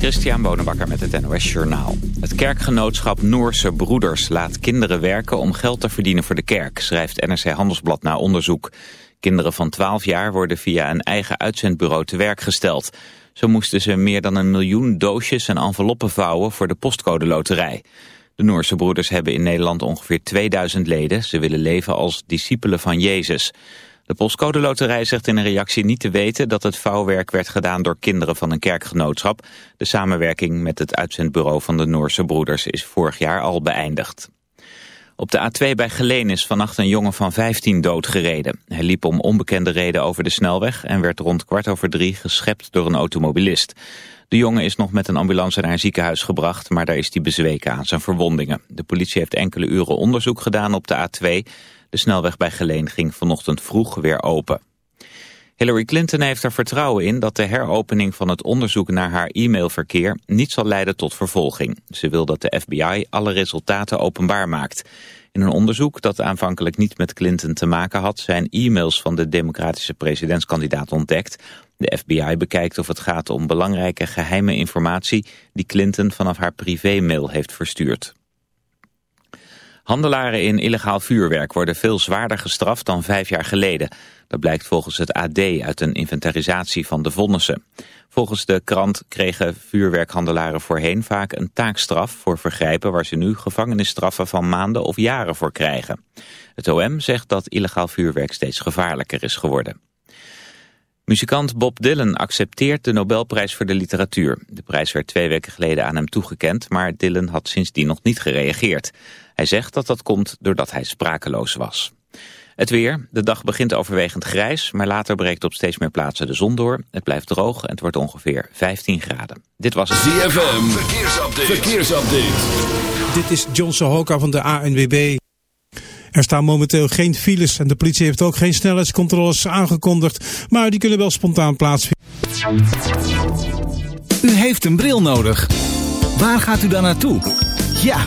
Christian Bonenbakker met het NOS Journaal. Het kerkgenootschap Noorse Broeders laat kinderen werken om geld te verdienen voor de kerk, schrijft NRC Handelsblad na onderzoek. Kinderen van 12 jaar worden via een eigen uitzendbureau te werk gesteld. Zo moesten ze meer dan een miljoen doosjes en enveloppen vouwen voor de postcode loterij. De Noorse Broeders hebben in Nederland ongeveer 2000 leden. Ze willen leven als discipelen van Jezus. De postcode loterij zegt in een reactie niet te weten dat het vouwwerk werd gedaan door kinderen van een kerkgenootschap. De samenwerking met het uitzendbureau van de Noorse broeders is vorig jaar al beëindigd. Op de A2 bij Geleen is vannacht een jongen van 15 doodgereden. Hij liep om onbekende reden over de snelweg en werd rond kwart over drie geschept door een automobilist. De jongen is nog met een ambulance naar een ziekenhuis gebracht, maar daar is hij bezweken aan zijn verwondingen. De politie heeft enkele uren onderzoek gedaan op de A2. De snelweg bij Geleen ging vanochtend vroeg weer open. Hillary Clinton heeft er vertrouwen in dat de heropening van het onderzoek naar haar e-mailverkeer niet zal leiden tot vervolging. Ze wil dat de FBI alle resultaten openbaar maakt. In een onderzoek dat aanvankelijk niet met Clinton te maken had... zijn e-mails van de democratische presidentskandidaat ontdekt. De FBI bekijkt of het gaat om belangrijke geheime informatie... die Clinton vanaf haar privémail heeft verstuurd. Handelaren in illegaal vuurwerk worden veel zwaarder gestraft dan vijf jaar geleden. Dat blijkt volgens het AD uit een inventarisatie van de vonnissen. Volgens de krant kregen vuurwerkhandelaren voorheen vaak een taakstraf voor vergrijpen waar ze nu gevangenisstraffen van maanden of jaren voor krijgen. Het OM zegt dat illegaal vuurwerk steeds gevaarlijker is geworden. Muzikant Bob Dylan accepteert de Nobelprijs voor de literatuur. De prijs werd twee weken geleden aan hem toegekend, maar Dylan had sindsdien nog niet gereageerd. Hij zegt dat dat komt doordat hij sprakeloos was. Het weer. De dag begint overwegend grijs, maar later breekt op steeds meer plaatsen de zon door. Het blijft droog en het wordt ongeveer 15 graden. Dit was het ZFM. Verkeersupdate. Verkeersupdate. Dit is John Sohoka van de ANWB. Er staan momenteel geen files en de politie heeft ook geen snelheidscontroles aangekondigd, maar die kunnen wel spontaan plaatsvinden. U heeft een bril nodig. Waar gaat u dan naartoe? Ja,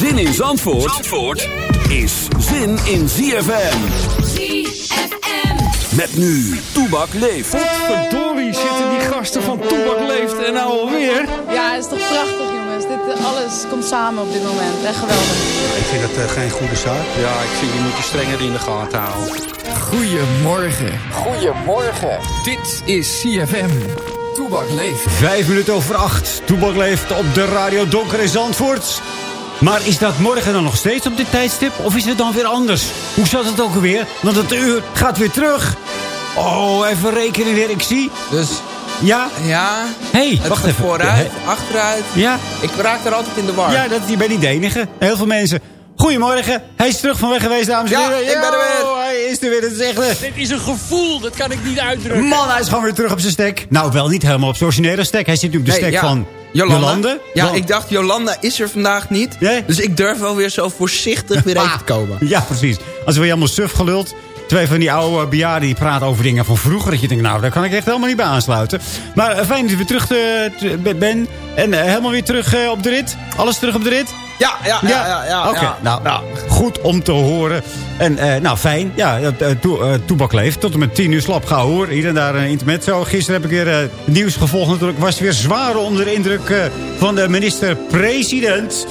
Zin in Zandvoort, Zandvoort is zin in ZFM. ZFM. Met nu, Toebak leeft. Verdorie zitten die gasten van Toebak leeft en nou alweer. Ja, het is toch prachtig jongens. Dit, eh, alles komt samen op dit moment. Echt geweldig. Ik vind het uh, geen goede zaak. Ja, ik vind die moet je strenger in de gaten houden. Goedemorgen. Goedemorgen. Dit is CFM. Toebak leeft. Vijf minuten over acht. Toebak leeft op de radio Donker in Zandvoort. Maar is dat morgen dan nog steeds op dit tijdstip? Of is het dan weer anders? Hoe zat het ook alweer? Want het uur gaat weer terug. Oh, even rekenen weer. Ik zie. Dus... Ja? Ja. hey, het wacht gaat even. vooruit, achteruit. Ja. Ik raak er altijd in de war. Ja, dat, je bent niet de enige. Heel veel mensen. Goedemorgen. Hij is terug van weg geweest, dames en Ja, heren. ik ben er weer. Oh, Hij is er weer. Dat is echt... eh, Dit is een gevoel, dat kan ik niet uitdrukken. Man, hij is gewoon weer terug op zijn stek. Nou, wel niet helemaal op zijn originele stek. Hij zit nu op de Nee, stek ja. van Jolanda. Ja, ik dacht, Jolanda is er vandaag niet. Nee? Dus ik durf wel weer zo voorzichtig weer even te komen. Ja, precies. Als we helemaal suf geluld. Twee van die oude bejaarden die praten over dingen van vroeger. Dat je denkt, nou, daar kan ik echt helemaal niet bij aansluiten. Maar eh, fijn dat je weer terug eh, te- ben. En eh, helemaal weer terug op de rit. Alles terug op de rit. Ja, ja, ja. ja, ja, Oké, ja. nou, goed om te horen. En eh, nou, fijn. Ja, to, uh, Toebak leeft. Tot en met tien uur slap gaan hoor. Hier en daar een intermezzo. Gisteren heb ik weer uh, nieuws gevolgd natuurlijk. Was weer zwaar onder de indruk van de minister-president.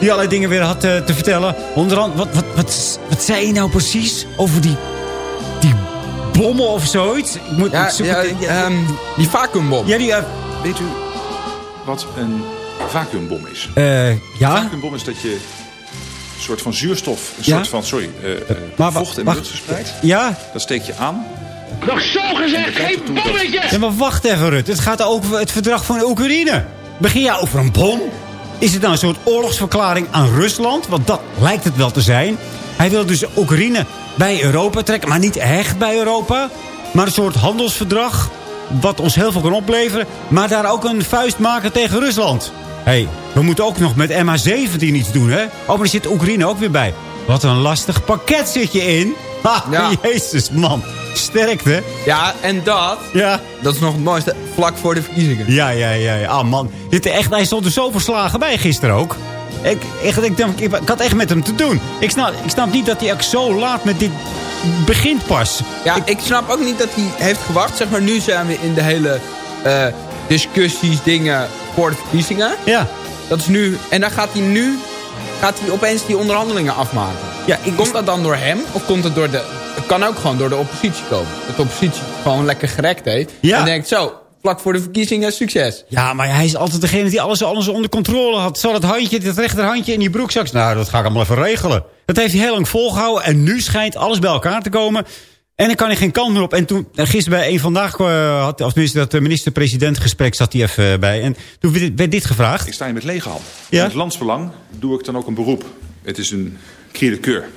Die allerlei dingen weer had te vertellen. Onder andere, wat, wat, wat, wat zei je nou precies over die, die bommen of zoiets? Ik moet, ja, ik ja, het, um, die vacuumbom. Ja, die... Weet u wat een vacuumbom is? Uh, ja? Een vacuumbom is dat je een soort van zuurstof, een ja? soort van, sorry, uh, uh, maar, vocht in de lucht verspreidt. Ja? Dat steek je aan. Nog zo gezegd, geen bommetjes! Ja, maar wacht even, Rut. Het gaat over het verdrag van Oekraïne. Begin je over een bom? Is het nou een soort oorlogsverklaring aan Rusland? Want dat lijkt het wel te zijn. Hij wil dus Oekraïne bij Europa trekken, maar niet echt bij Europa. Maar een soort handelsverdrag wat ons heel veel kan opleveren. Maar daar ook een vuist maken tegen Rusland. Hé, hey, we moeten ook nog met MH17 iets doen, hè? Oh, maar er zit Oekraïne ook weer bij. Wat een lastig pakket zit je in. Ha, ja. jezus, man. Sterkte. Ja, en dat, ja. dat is nog het mooiste, vlak voor de verkiezingen. Ja, ja, ja. ja. Ah, man. Dit, echt, hij stond er zo verslagen bij gisteren ook. Ik, echt, ik, ik, ik, had echt met hem te doen. Ik snap, ik snap niet dat hij ook zo laat met dit begint pas. Ja, ik, ik, snap ook niet dat hij heeft gewacht. Zeg maar, nu zijn we in de hele uh, discussies, dingen voor de verkiezingen. Ja. Dat is nu... En dan gaat hij nu... Gaat hij opeens die onderhandelingen afmaken. Ja, ik, komt dat dan door hem? Of komt het door de... Het kan ook gewoon door de oppositie komen. Dat de oppositie gewoon lekker gerekt heeft. Ja. En denkt, zo, vlak voor de verkiezingen, succes. Ja, maar hij is altijd degene die alles, alles onder controle had. Zo dat handje, dat rechterhandje in die broekzak. Nou, dat ga ik allemaal even regelen. Dat heeft hij heel lang volgehouden. En nu schijnt alles bij elkaar te komen. En dan kan hij geen kant meer op. En toen, gisteren bij een vandaag, uh, had, of tenminste dat minister-president gesprek zat hij even uh, bij. En toen werd dit, gevraagd. Ik sta hier met lege hand. Ja? In het landsbelang doe ik dan ook een beroep. Het is een keur.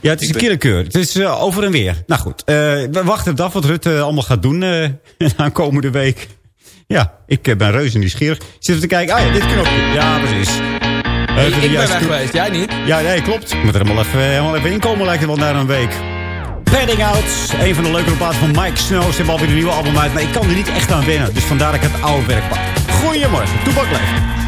Ja, het is een kielekeur. Het is uh, over en weer. Nou goed, we wachten af wat Rutte allemaal gaat doen aankomende week. Ja, ik ben reuze nieuwsgierig. Ik zit even te kijken. Ah ja, dit knopje. Ja, precies. Hey, ik ben weg geweest, jij niet? Ja, nee, klopt. Ik moet er helemaal even, helemaal even inkomen, lijkt het wel na een week. Padding Out, een van de leukere platen van Mike Snow. Ze hebben alweer een nieuwe album uit, maar ik kan er niet echt aan wennen. Dus vandaar dat ik het oude werk pak. Goedemorgen, leeft.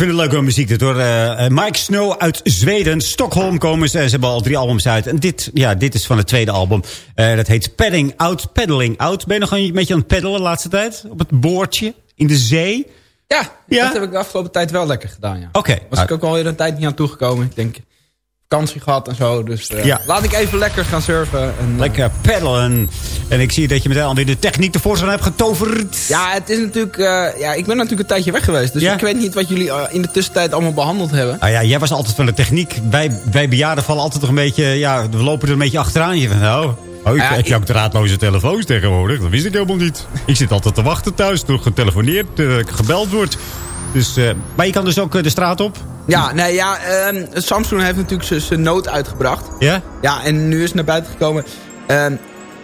Vind het leuke muziek dit hoor. Eh, Mike Snow uit Zweden. Stockholm komen ze. Ze hebben al drie albums uit. En dit, ja, dit is van het tweede album. Eh, dat heet Padding Out, Paddling Out. Ben je nog een beetje aan het peddelen de laatste tijd? Op het boordje? In de zee? Ja, Ja? dat heb ik de afgelopen tijd wel lekker gedaan, ja. Oké. Was ik ook alweer een tijd niet aan toegekomen. Ik denk, vakantie gehad en zo. Dus eh, Ja. laat ik even lekker gaan surfen. En, eh, Lekker peddelen. En ik zie dat je meteen alweer de techniek tevoorschijn hebt getoverd. Ja, het is natuurlijk... eh, ja, ik ben natuurlijk een tijdje weg geweest. Dus Ja? ik weet niet wat jullie in de tussentijd allemaal behandeld hebben. Ah ja, jij was altijd van de techniek. Wij, wij bejaarden vallen altijd nog een beetje... Ja, we lopen er een beetje achteraan. Je van, nou, oh, ik, Ja, heb je ook draadloze telefoons tegenwoordig? Dat wist ik helemaal niet. Ik zit altijd te wachten thuis toen getelefoneerd, eh, gebeld wordt. Dus, eh, maar je kan dus ook eh, de straat op? Ja, nee, ja, ehm, Samsung heeft natuurlijk zijn- nood uitgebracht. Ja? Ja, en nu is het naar buiten gekomen. Ehm,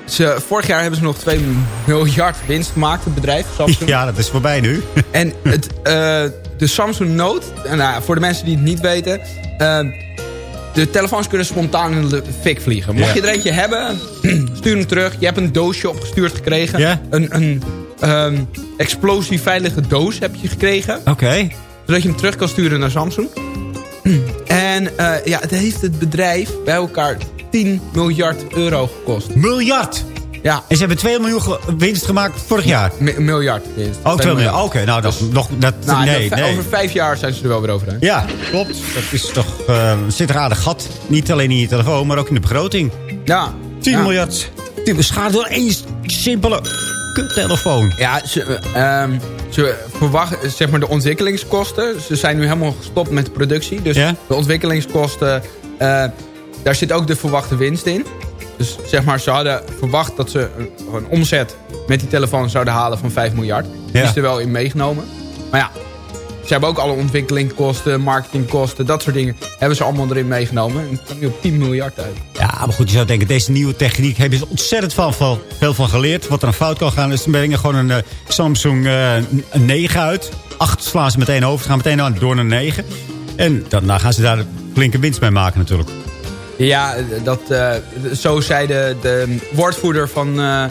ze, vorig jaar hebben ze nog 2 miljard winst gemaakt, het bedrijf Samsung. Ja, dat is voorbij nu. En het, eh, de Samsung Note, nou, voor de mensen die het niet weten... ehm, de telefoons kunnen spontaan in de fik vliegen. Mocht je er eentje hebben, stuur hem terug. Je hebt een doosje opgestuurd gekregen. Ja. Een, een ehm, explosieveilige doos heb je gekregen. Oké. Zodat je hem terug kan sturen naar Samsung. En eh, ja, het heeft het bedrijf bij elkaar 10 miljard euro gekost. Miljard? Ja. En ze hebben 2 miljoen ge- winst gemaakt vorig jaar? Mi- miljard winst. Oh, 2 Twee miljoen. Oké, nou, dat, nog, dat, Nou, nee, nee. Over vijf jaar zijn ze er wel weer overheen. Ja, klopt. Dat is toch, eh, zit een aardig gat. Niet alleen in je telefoon, maar ook in de begroting. Ja. 10 Ja. miljard. Beschadigd door één simpele kuttelefoon. Ja, ze, eh, ehm, ze verwachten, zeg maar, de ontwikkelingskosten. Ze zijn nu helemaal gestopt met de productie. Dus Ja? de ontwikkelingskosten, eh, daar zit ook de verwachte winst in. Dus zeg maar, ze hadden verwacht dat ze een, een omzet met die telefoon zouden halen van 5 miljard. Die Ja. is er wel in meegenomen. Maar ja, ze hebben ook alle ontwikkelingskosten, marketingkosten, dat soort dingen. Hebben ze allemaal erin meegenomen. En het komt nu op 10 miljard uit. Ja, maar goed, je zou denken, deze nieuwe techniek hebben ze ontzettend van, van, veel van geleerd. Wat er een fout kan gaan, is ze brengen gewoon een eh, Samsung eh, een 9 uit. 8 slaan ze meteen over, ze gaan meteen door naar 9. En daarna gaan ze daar flinke winst mee maken natuurlijk. Ja, dat, eh, zo zei de, de woordvoerder van, eh,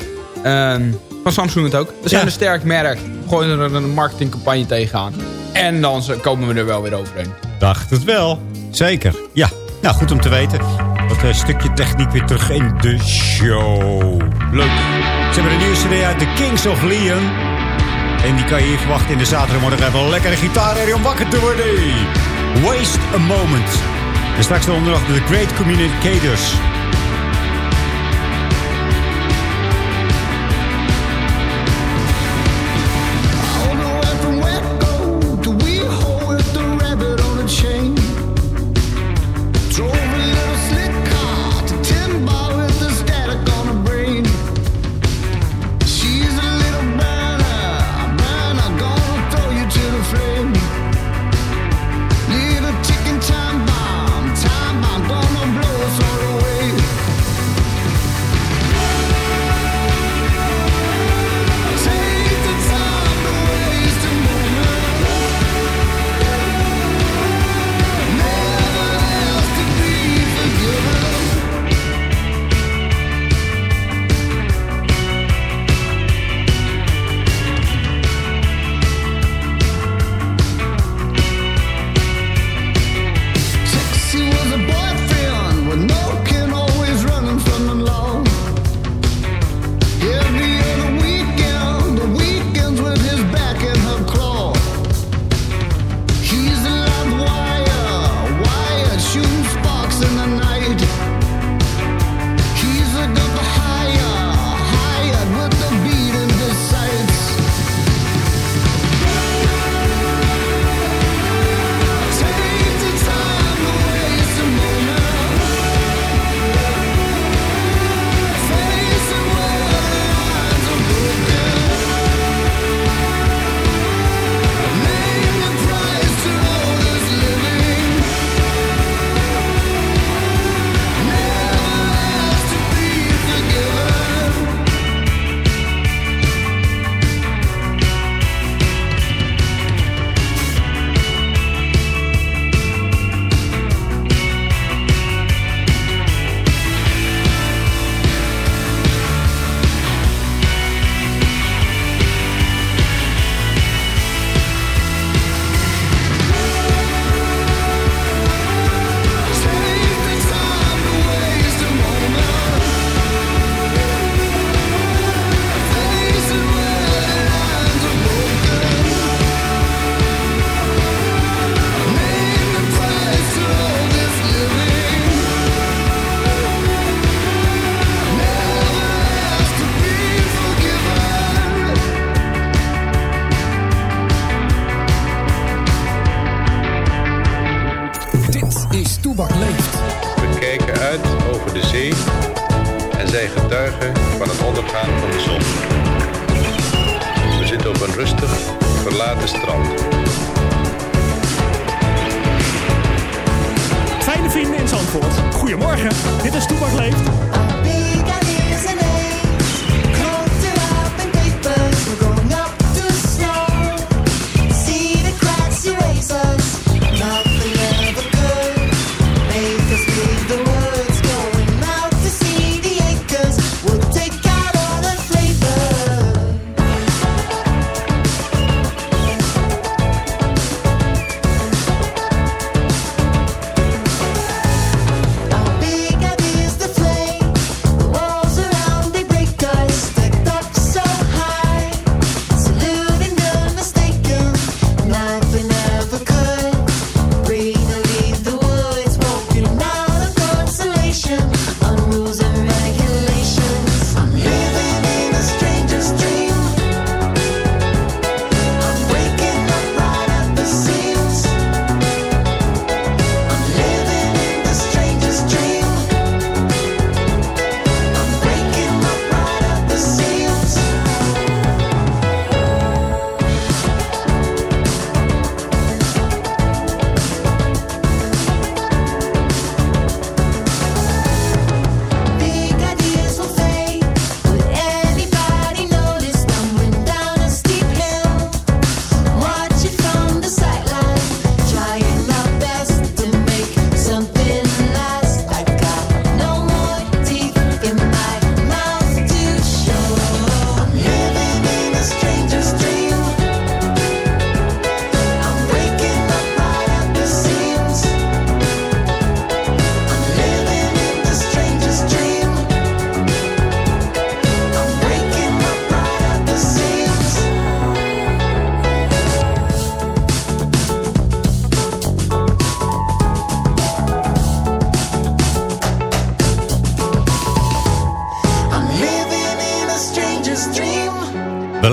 ehm, van Samsung het ook. We zijn Ja. een sterk merk. Gooien er een marketingcampagne tegenaan. En dan komen we er wel weer overheen. Dacht het wel. Zeker. Ja, nou goed om te weten. Wat een stukje techniek weer terug in de show. Leuk. Ze hebben een nieuwe cd uit The Kings of Leon. En die kan je hier verwachten in de zaterdagmorgen. Even een lekkere gitaar om wakker te worden. Waste a moment. En straks onder nog de Great Communicators.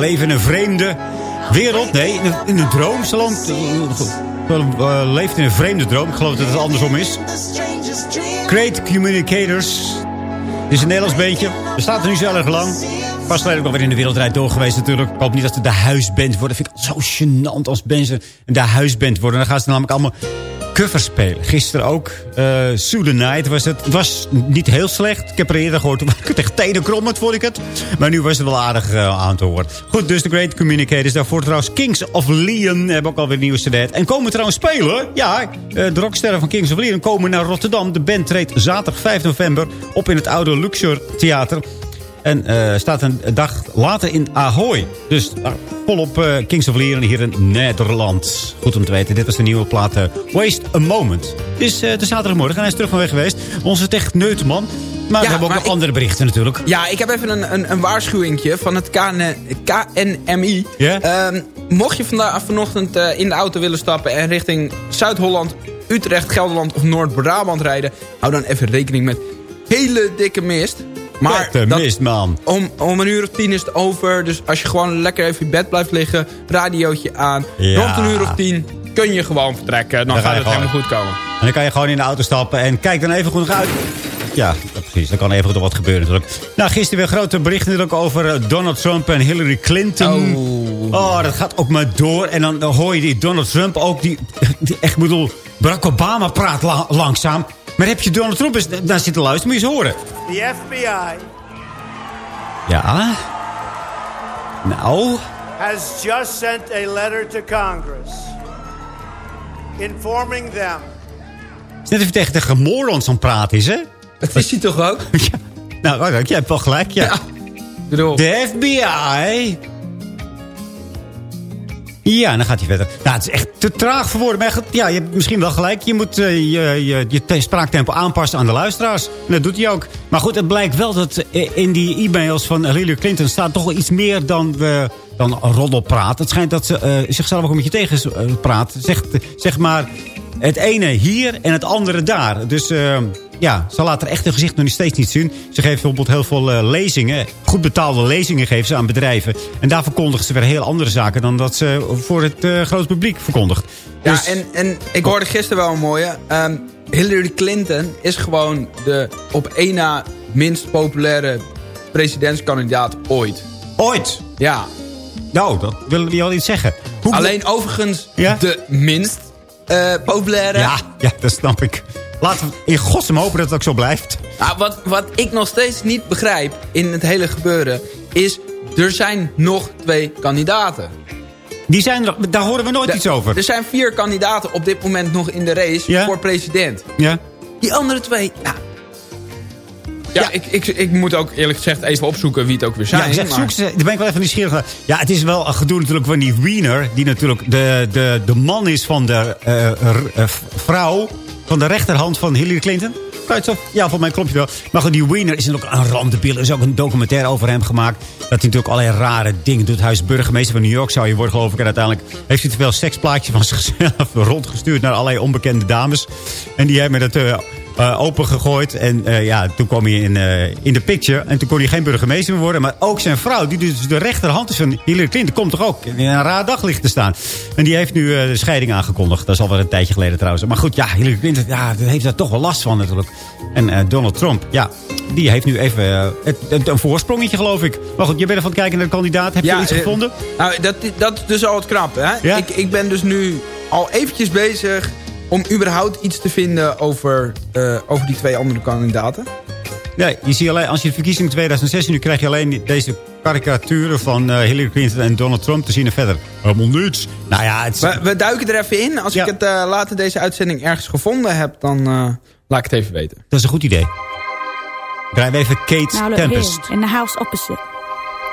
Leven in een vreemde wereld. Nee, in een, in een droom. Uh, leeft in een vreemde droom. Ik geloof dat het andersom is. Great Communicators. Dit is een Nederlands beentje. Bestaat er nu erg lang. Pas geleden ook alweer in de wereldrijd door geweest natuurlijk. Ik hoop niet dat ze de huisband worden. Dat vind ik zo gênant als mensen de huisband worden. Dan gaan ze namelijk allemaal covers. Gisteren ook. Uh, Night was het. Was niet heel slecht. Ik heb er eerder gehoord. Ik het echt tenen krommend, vond ik het. Maar nu was het wel aardig uh, aan te horen. Goed, dus de Great Communicators. Daarvoor trouwens Kings of Leon. Hebben ook alweer nieuwe CD. En komen trouwens spelen. Ja, uh, de rocksterren van Kings of Leon komen naar Rotterdam. De band treedt zaterdag 5 november op in het oude Luxor Theater. En uh, staat een dag later in Ahoy. Dus uh, volop uh, Kings of Leon hier in Nederland. Goed om te weten, dit was de nieuwe plaat Waste a Moment. Het is de zaterdagmorgen en hij is terug van weg geweest. Onze techneutman. Maar Ja, we hebben ook nog ik- andere berichten natuurlijk. Ja, ik heb even een, een, een waarschuwingje van het KN, KNMI. Ehm, mocht je vandaag, vanochtend eh, in de auto willen stappen... en richting Zuid-Holland, Utrecht, Gelderland of Noord-Brabant rijden... hou dan even rekening met hele dikke mist. Maar dat- mist, man. Om, om een uur of tien is het over. Dus als je gewoon lekker even in bed blijft liggen... radiootje aan, Ja. rond een uur of tien... kun je gewoon vertrekken. Dan, Dan ga gaat het gewoon. helemaal goed komen. En dan kan je gewoon in de auto stappen en kijk dan even goed uit. Ja, precies. Dan kan even goed wat gebeuren natuurlijk. Nou, gisteren weer grote berichten natuurlijk over eh, Donald Trump en Hillary Clinton. Oh. dat gaat ook maar door. En dan, dan hoor je die Donald Trump ook. Die, die echt, ik bedoel, Barack Obama praat la- langzaam. Maar heb je Donald Trump eens naar zitten luisteren, moet je eens horen. The FBI Ja? Nou? has just sent a letter to Congress informing them Het is net even tegen, tegen morons aan het praten is, hè? Dat is hij toch ook? ja. Nou, jij hebt wel gelijk, ja. De FBI. Ja, dan gaat hij verder. Nou, het is echt te traag voor woorden. Maar ja, je hebt misschien wel gelijk. Je moet eh, je, je, je te- spraaktempo aanpassen aan de luisteraars. En dat doet hij ook. Maar goed, het blijkt wel dat eh, in die e-mails van Hillary Clinton... staat toch iets meer dan, we dan roddelpraat. Het schijnt dat ze eh, zichzelf ook een beetje tegen praat. Zeg maar, het ene hier en het andere daar. Dus ja, ze laat er echt hun gezicht nog steeds niet zien. Ze geeft bijvoorbeeld heel veel eh, lezingen. Goed betaalde lezingen geven ze aan bedrijven. En daar verkondigt ze weer heel andere zaken... dan dat ze voor het eh grote publiek verkondigt. Ja, Dus- en, en ik hoorde gisteren wel een mooie. Ehm, Hillary Clinton is gewoon de op één na minst populaire presidentskandidaat ooit. Ooit? Ja. Nou, dat willen we al iets zeggen. Hoe Alleen overigens Ja? de minst eh, populaire. Ja, ja, dat snap ik. Laten we in godsnaam hopen dat het ook zo blijft. Nou, wat, wat ik nog steeds niet begrijp in het hele gebeuren... is, er zijn nog twee kandidaten. Die zijn er, daar horen we nooit iets over. Er zijn vier kandidaten op dit moment nog in de race Ja? voor president. Ja? Die andere twee, ja... Ja, Ik, ik, ik moet ook eerlijk gezegd even opzoeken wie het ook weer zijn. Ja, ik zeg, maar- zoek ze, daar ben ik wel even nieuwsgierig naar. Ja, het is wel een gedoe natuurlijk van die Wiener... die natuurlijk de, de, de man is van de eh, r- eh, vrouw... van de rechterhand van Hillary Clinton. Ja, voor mij klopt je wel. Maar goed, die Wiener is natuurlijk een randebiel. Er is ook een documentaire over hem gemaakt. Dat hij natuurlijk allerlei rare dingen doet. Hij is burgemeester van New York, zou je worden geloof ik. En uiteindelijk heeft hij te veel seksplaatje van zichzelf rondgestuurd... naar allerlei onbekende dames. En die hebben het... eh, eh, opengegooid. En eh, ja, toen kwam hij in, eh, in de picture. En toen kon hij geen burgemeester meer worden. Maar ook zijn vrouw, die dus de rechterhand is van Hillary Clinton... komt toch ook in een raar daglicht te staan. En die heeft nu de scheiding aangekondigd. Dat is alweer een tijdje geleden trouwens. Maar goed, ja, Hillary Clinton ja, heeft daar toch wel last van natuurlijk. En Donald Trump, ja, die heeft nu even het, het- een voorsprongetje geloof ik. Maar goed, je bent ervan het kijken naar de kandidaat. Heb je iets gevonden? Nou, dat, dat is dus al het knap. Hè? Ja? Ik, ik ben dus nu al eventjes bezig om überhaupt iets te vinden over, eh, over die twee andere kandidaten. Nee, je ziet alleen, als je de verkiezingen 2016... nu krijg je alleen deze karikaturen van eh, Hillary Clinton en Donald Trump te zien en verder. Helemaal niets. Nou ja, het is- We, we duiken er even in. Als Ja. ik het eh, later deze uitzending ergens gevonden heb, dan eh, laat ik het even weten. Dat is een goed idee. Draaien we even Kate Now look Tempest. here, in the house opposite.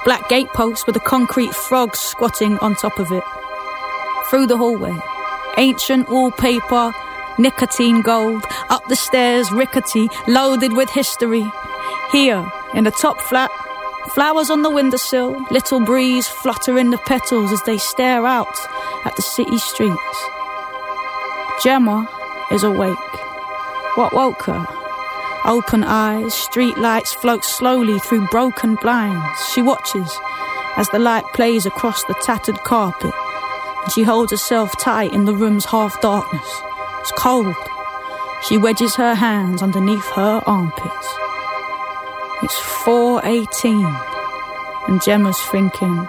Black gatepost with a concrete frog squatting on top of it. Through the hallway. Ancient wallpaper, nicotine gold. Up the stairs, rickety, loaded with history. Here, in the top flat, flowers on the windowsill. Little breeze fluttering the petals as they stare out at the city streets. Gemma is awake. What woke her? Open eyes, street lights float slowly through broken blinds. She watches as the light plays across the tattered carpet, and she holds herself tight in the room's half darkness. It's cold. She wedges her hands underneath her armpits. It's 4.18, and Gemma's thinking,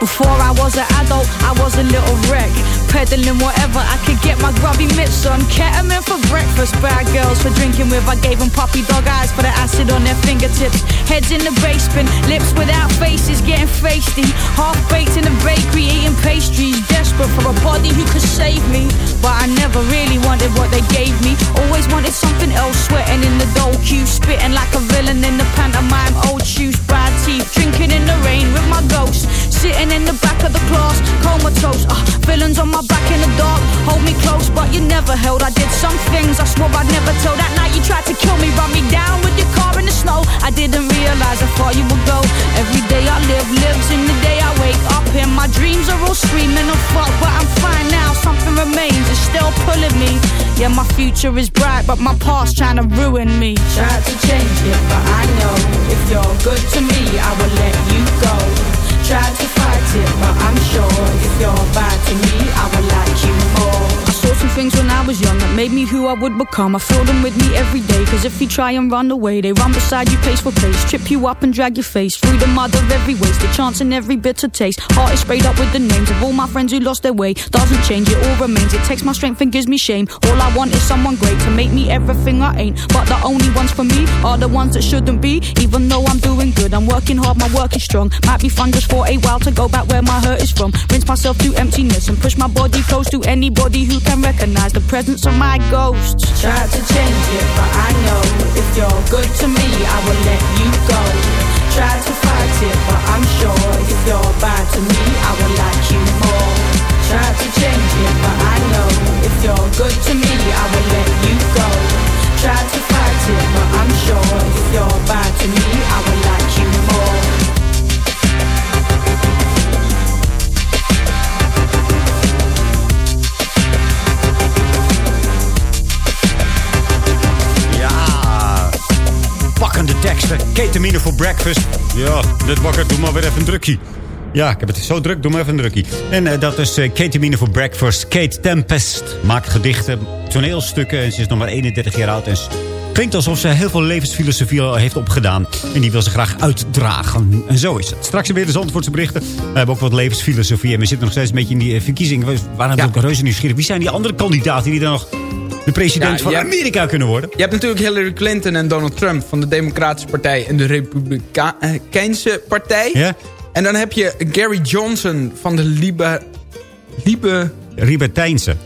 before I was an adult, I was a little wreck. Peddling whatever I could get my grubby mitts on. Ketamine for breakfast, bad girls for drinking with. I gave them puppy dog eyes for the acid on their fingertips. Heads in the basement, lips without faces, getting feisty. Half baked in the bakery, eating pastries. Desperate for a body who could save me. But I never really wanted what they gave me. Always wanted something else, sweating close, but you never held. I did some things I swore I'd never tell. That night you tried to kill me, run me down with your car in the snow. I didn't realize I thought you would go. Every day I live lives in the day I wake up. And my dreams are all screaming of fuck, but I'm fine now. Something remains, it's still pulling me. Yeah, my future is bright, but my past trying to ruin me. Tried to change it, but I know if you're good to me, I will let you go. Tried to fight it, but I'm sure if you're bad to me, I will like you things when I was young that made me who I would become. I feel them with me every day, cause if you try and run away, they run beside you pace for pace. Trip you up and drag your face through the mud of every waste. They chance in every bitter taste. Heart is sprayed up with the names of all my friends who lost their way. Doesn't change, it all remains. It takes my strength and gives me shame. All I want is someone great to make me everything I ain't. But the only ones for me are the ones that shouldn't be. Even though I'm doing good, I'm working hard, my work is strong. Might be fun just for a while to go back where my hurt is from. Rinse myself to emptiness and push my body close to anybody who can recognize the presence of my ghost. Tried to change it, but I know if you're good to me, I will let you go. Tried to fight it, but I'm sure if you're bad to me, I will like you more. Tried to change it, but I know if you're good to me, I will let you go. Tried to fight it, but I'm sure if you're bad to me, I will Ketamine voor breakfast. Ja, net wakker, doe maar weer even een drukje. Ja, ik heb het zo druk. Doe maar even een drukkie. En eh, dat is eh, Katie Mine voor Breakfast. Kate Tempest maakt gedichten, toneelstukken. En ze is nog maar 31 jaar oud. En klinkt alsof ze heel veel levensfilosofie al heeft opgedaan. En die wil ze graag uitdragen. En zo is het. Straks weer de Zandvoortse berichten. We hebben ook wat levensfilosofie. En we zitten nog steeds een beetje in die eh, verkiezingen. Waren natuurlijk ook reuze nieuwsgierig. Wie zijn die andere kandidaten die dan nog de president Ja, van hebt- Amerika kunnen worden? Je hebt natuurlijk Hillary Clinton en Donald Trump van de Democratische Partij en de Republikeinse Partij. Ja. En dan heb je Gary Johnson van de Libe... Libe... Libertijnse.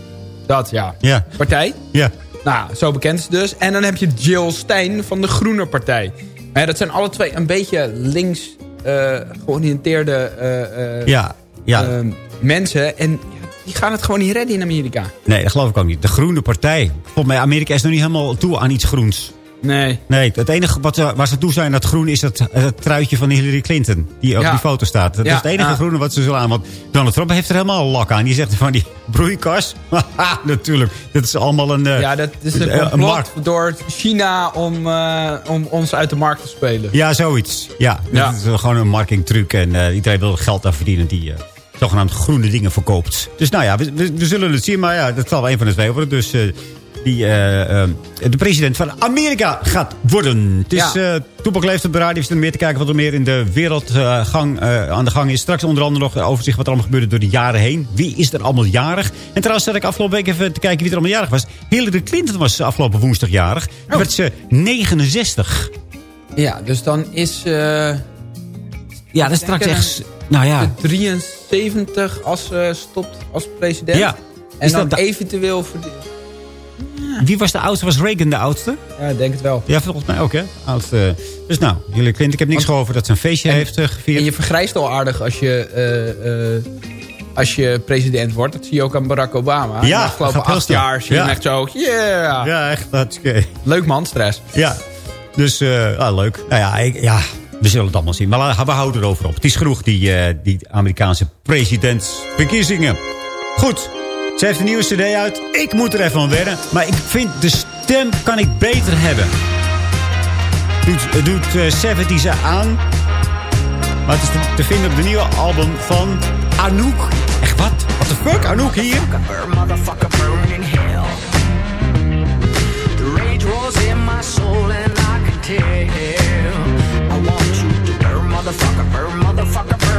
Dat, ja. Ja. Partij. Ja. Nou, zo bekend is het dus. En dan heb je Jill Stein van de Groene Partij. Maar ja, dat zijn alle twee een beetje links eh, georiënteerde eh, eh, Ja, ja. eh, mensen. En die gaan het gewoon niet redden in Amerika. Nee, dat geloof ik ook niet. De Groene Partij. Volgens mij, Amerika is nog niet helemaal toe aan iets groens. Nee. Nee, het enige wat, ze- waar ze toe zijn het groen is het truitje van Hillary Clinton. Die op Ja. die foto staat. Dat Ja, is het enige ja. groene wat ze zullen aan. Want Donald Trump heeft er helemaal lak aan. Die zegt van die broeikas. Natuurlijk. Dat is allemaal een... eh, Ja, dat is een- een complot markt. door China om, eh, om ons uit de markt te spelen. Ja, zoiets. Ja, dat is gewoon een marketingtruc. En eh, iedereen wil geld aan verdienen die eh, zogenaamd groene dingen verkoopt. Dus nou ja, we, we, zullen het zien. Maar ja, dat zal wel een van de twee worden. Dus eh, die eh, eh, de president van Amerika gaat worden. Het is ja. uh, leeft op de radio. Meer te kijken wat er meer in de wereldgang aan de gang is. Straks onder andere nog overzicht wat er allemaal gebeurde door de jaren heen. Wie is er allemaal jarig? En trouwens zat ik afgelopen week even te kijken wie er allemaal jarig was. Hillary Clinton was afgelopen woensdag jarig. Oh. Werd ze 69. Ja, dus dan is... ja, dat is straks echt... Nou ja. 63. 70 als ze stopt als president. Ja. En dan eventueel... Voor Wie was de oudste? Was Reagan de oudste? Ja, ik denk het wel. Ja, volgens mij ook, hè? Oudste. Dus nou, jullie klinkt. ik heb niks gehoord dat ze een feestje heeft eh, gevierd. En je vergrijst al aardig als je... Eh, als je president wordt. Dat zie je ook aan Barack Obama. Ja, de afgelopen acht jaar je ja. echt zo, yeah. Ja, echt. Leuk man, stress. Ja, dus ah, leuk. Nou ja, ik, ja, we zullen het allemaal zien. Maar we houden erover op. Het is genoeg, die, eh, die Amerikaanse presidentsverkiezingen. Goed, ze heeft een nieuwe cd uit. Ik moet er even aan wennen. Maar ik vind de stem kan ik beter hebben. Doet, doet eh 70's aan. Maar het is te, te vinden op de nieuwe album van Anouk. Echt wat? What the fuck, Anouk hier? Motherfucker, burn, motherfucker, burn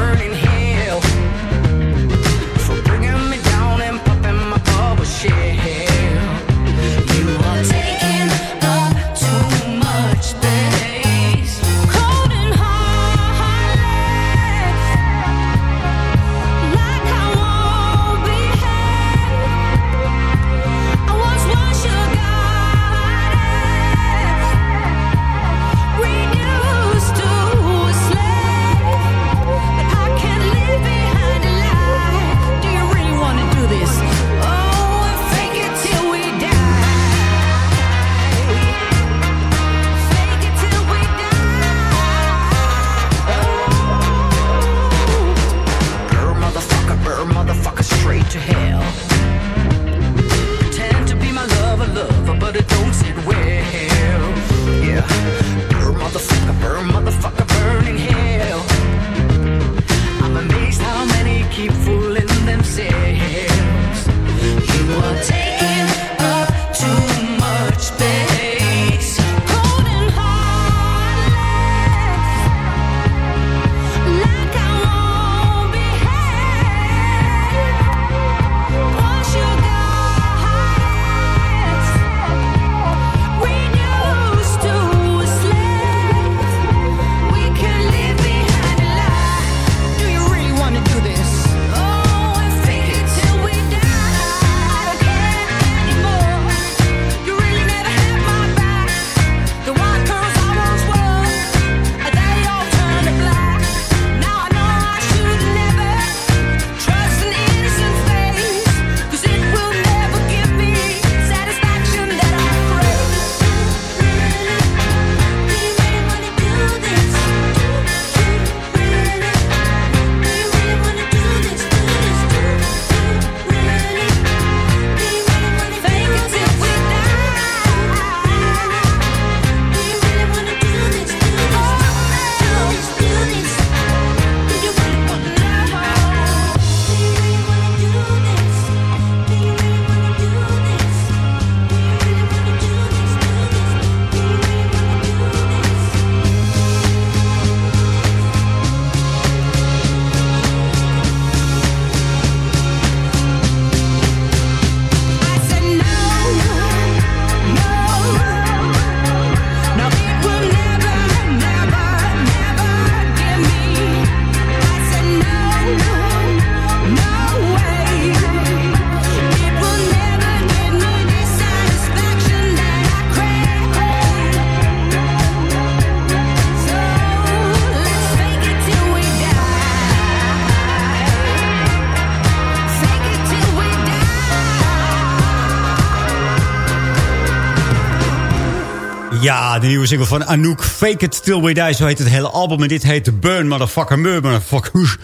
Ja, de nieuwe single van Anouk. Fake It Till We Die, zo heet het hele album. En dit heet The Burn, Motherfucker, Mur, Motherfucker.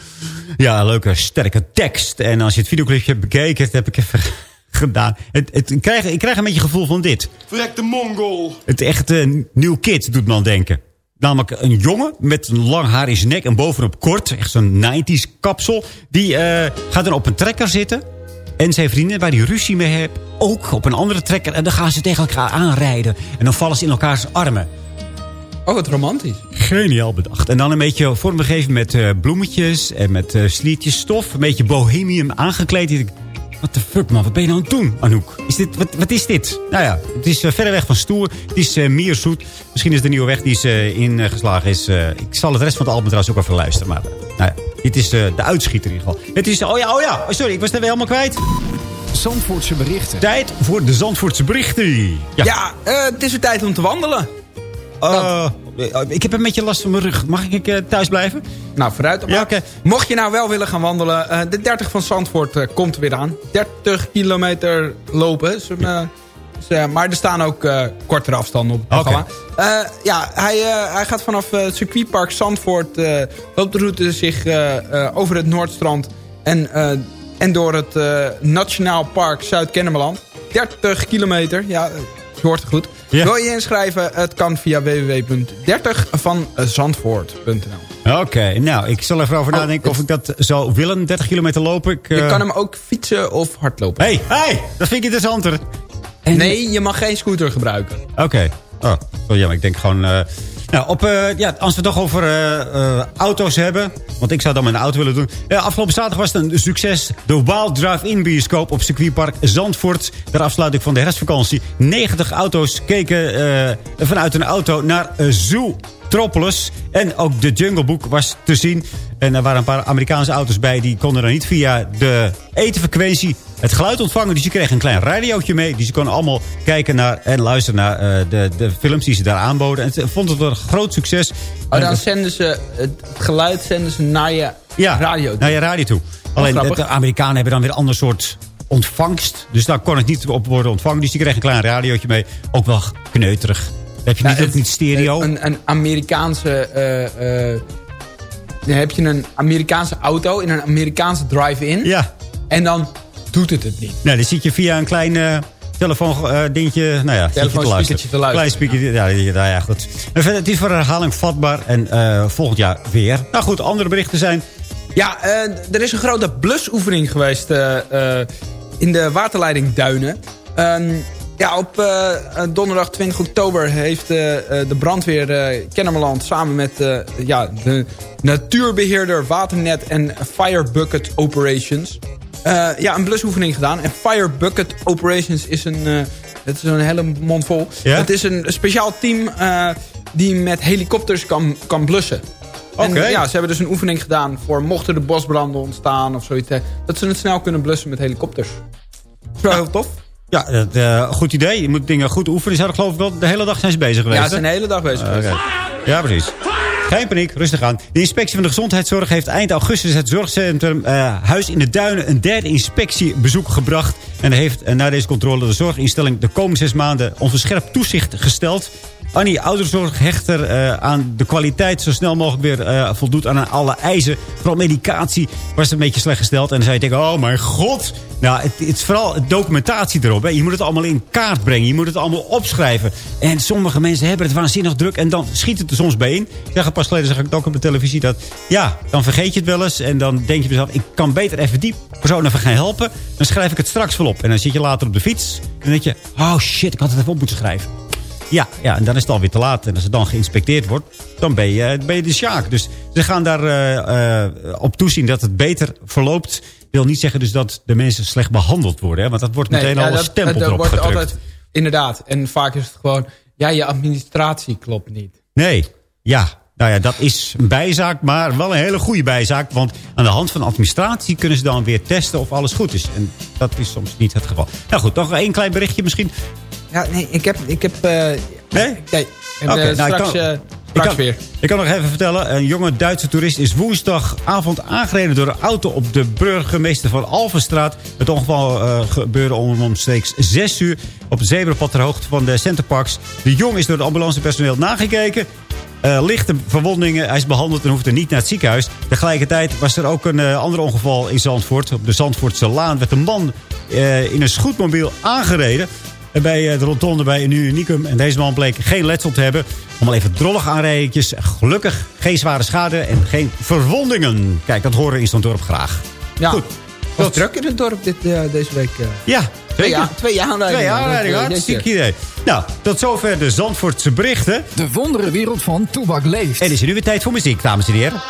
Ja, leuke, sterke tekst. En als je het videoclipje hebt bekeken, dat heb ik even gedaan. Het, het, ik, krijg, ik krijg een beetje gevoel van dit. Vrek de Mongol. Het echte New Kid doet me aan denken. Namelijk een jongen met een lang haar in zijn nek en bovenop kort. Echt zo'n 90s kapsel. Die eh, gaat dan op een trekker zitten. En zijn vrienden waar hij ruzie mee heeft, ook op een andere trekker. En dan gaan ze tegen elkaar aanrijden. En dan vallen ze in elkaars armen. Oh, wat romantisch. Geniaal bedacht. En dan een beetje vormgegeven met eh, bloemetjes en met eh sliertjes stof. Een beetje bohemium aangekleed. Wat de fuck man, wat ben je nou aan het doen, Anouk? Is dit, wat, wat is dit? Nou ja, het is eh, verder weg van stoer. Het is eh, meer zoet. Misschien is de nieuwe weg die ze ingeslagen is. eh, ik zal het rest van het album trouwens ook even luisteren. Maar eh, nou ja, dit is eh, de uitschieter in ieder geval. Het is, oh ja, oh ja, oh, sorry, ik was er weer helemaal kwijt. Zandvoortse berichten. Tijd voor de Zandvoortse berichten. Ja, eh, het is weer tijd om te wandelen. Eh, ik heb een beetje last van mijn rug. Mag ik eh, thuis blijven? Nou, vooruit maar. Mocht je nou wel willen gaan wandelen, eh, de 30 van Zandvoort eh, komt er weer aan. 30 kilometer lopen. Eh, dus, eh, maar er staan ook eh, kortere afstanden op het programma. Eh, ja, hij, eh, hij gaat vanaf eh, het circuitpark Zandvoort... eh, loopt de route zich eh, eh, over het Noordstrand... en, eh, en door het eh, Nationaal Park Zuid-Kennemerland. 30 kilometer, ja, eh, je hoort het goed. Wil je inschrijven? Het kan via www.30vanzandvoort.nl Oké, nou, ik zal even over nadenken of ik dat zou willen. 30 kilometer lopen. Ik, Oh, Je eh, kan hem ook fietsen of hardlopen. hey, hey, dat vind ik interessanter. Nee, je mag geen scooter gebruiken. Oké. Oh, jammer. Ik denk gewoon... eh, nou, op, eh, ja, als we het toch over eh, eh, auto's hebben. Want ik zou met een auto willen doen. Ja, afgelopen zaterdag was het een succes. De Wild Drive-In bioscoop op circuitpark Zandvoort. Ter afsluiting van de herfstvakantie. 90 auto's keken vanuit een auto naar uh, Zootropolis. En ook de Jungle Book was te zien. En er waren een paar Amerikaanse auto's bij. Die konden dan niet via de etenfrequentie het geluid ontvangen. Dus je kreeg een klein radiootje mee. Dus je kon allemaal kijken naar en luisteren naar eh, de, de films die ze daar aanboden. En ze vond het een groot succes. Oh, dan En- zenden ze het geluid zenden ze naar je ja, radio. naar je radio toe. Alleen grappig. de Amerikanen hebben dan weer een ander soort ontvangst. Dus daar kon het niet op worden ontvangen. Dus die kreeg een klein radiootje mee. Ook wel kneuterig. Dan heb je niet, ook niet stereo. Een, een Amerikaanse... eh, eh, dan heb je een Amerikaanse auto in een Amerikaanse drive-in. Ja. En dan doet het het niet. Nou, dan zit je via een klein eh, telefoon eh, dingetje. Nou ja, zit je te luisteren. te luisteren, Klein speakertje. Ja, ja, ja, ja, goed. En verder, het is voor herhaling vatbaar. En eh, volgend jaar weer. Nou goed, andere berichten zijn... Ja, eh, er is een grote blusoefening geweest eh, eh, in de waterleiding Duinen. Ehm, ja, op eh, eh, donderdag 20 oktober heeft eh, eh, de brandweer eh, Kennemerland samen met eh, ja, de natuurbeheerder Waternet en Fire Bucket Operations eh, ja, een blusoefening gedaan. En Fire Bucket Operations is een, eh, het is een hele mond vol. Ja? Het is een speciaal team eh, die met helikopters kan, kan blussen. En, Oké. ja, ze hebben dus een oefening gedaan voor mochten er bosbranden ontstaan of zoiets. eh, Dat ze het snel kunnen blussen met helikopters. Dat is wel heel tof. Ja, dat, eh, goed idee. Je moet dingen goed oefenen. Ze hadden geloof ik wel de hele dag zijn ze bezig geweest. Ja, ze zijn de hele dag bezig geweest. Ja, precies. Geen paniek, rustig aan. De inspectie van de gezondheidszorg heeft eind augustus het zorgcentrum eh, Huis in de Duinen een derde inspectiebezoek gebracht. En heeft eh, na deze controle de zorginstelling de komende zes maanden onder scherp toezicht gesteld. Annie Ouderzorg hecht er eh, aan de kwaliteit zo snel mogelijk weer eh, voldoet aan alle eisen. Vooral medicatie was een beetje slecht gesteld. En dan zou je denken, oh mijn god. Nou, het, het is vooral documentatie erop. Hè. Je moet het allemaal in kaart brengen. Je moet het allemaal opschrijven. En sommige mensen hebben het waanzinnig druk. En dan schiet het er soms bij in. Ik zag pas geleden, zag ik ook op de televisie. Dat, ja, dan vergeet je het wel eens. En dan denk je mezelf, ik kan beter even die persoon even gaan helpen. Dan schrijf ik het straks wel op. En dan zit je later op de fiets. En dan denk je, oh shit, ik had het even op moeten schrijven. Ja, ja, en dan is het alweer te laat. En als het dan geïnspecteerd wordt, dan ben je, ben je de sjaak. Dus ze gaan daar eh, eh, op toezien dat het beter verloopt. wil niet zeggen dus dat de mensen slecht behandeld worden. Hè? Want dat wordt meteen ja, al een dat- stempel dat erop wordt gedrukt. altijd, inderdaad. En vaak is het gewoon, ja, je administratie klopt niet. Nee, ja. Nou ja, dat is een bijzaak, maar wel een hele goede bijzaak. Want aan de hand van administratie kunnen ze dan weer testen of alles goed is. En dat is soms niet het geval. Nou goed, nog één klein berichtje misschien. Ja, nee, ik heb... Ik heb eh, Nee? Kijk, en, Oké, eh, nou, ik straks, kan- eh, Ik kan, weer. ik kan nog even vertellen. Een jonge Duitse toerist is woensdagavond aangereden door een auto op de burgemeester van Alvenstraat. Het ongeval eh, gebeurde om omstreeks 6 uur op het zebrapad ter hoogte van de Centerparks. De jong is door het ambulancepersoneel nagekeken. Eh, lichte verwondingen. Hij is behandeld en hoefde niet naar het ziekenhuis. Tegelijkertijd was er ook een eh, ander ongeval in Zandvoort. Op de Zandvoortse Laan werd een man eh, in een scootmobiel aangereden. En Bij eh, de rotonde bij een unicum. En deze man bleek geen letsel te hebben. Allemaal even drollig aanrijdetjes. Gelukkig geen zware schade en geen verwondingen. Kijk, dat horen in zo'n dorp graag. Ja, Goed. het was druk in het dorp dit, eh, deze week. eh. Ja, Twee, zeker. ja, twee aanrijdingen. Twee eh, hartstikke idee. Nou, tot zover de Zandvoortse berichten. De wonderenwereld van Toebak leeft. En is er nu weer tijd voor muziek, dames en heren.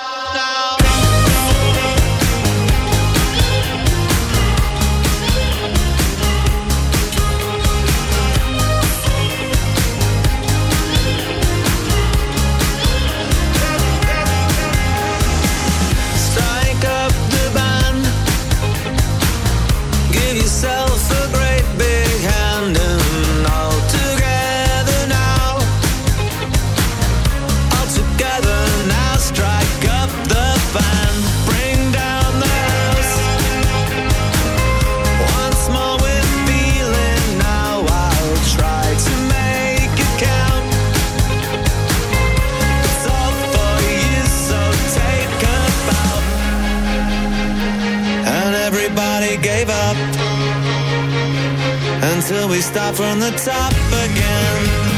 We start from the top again.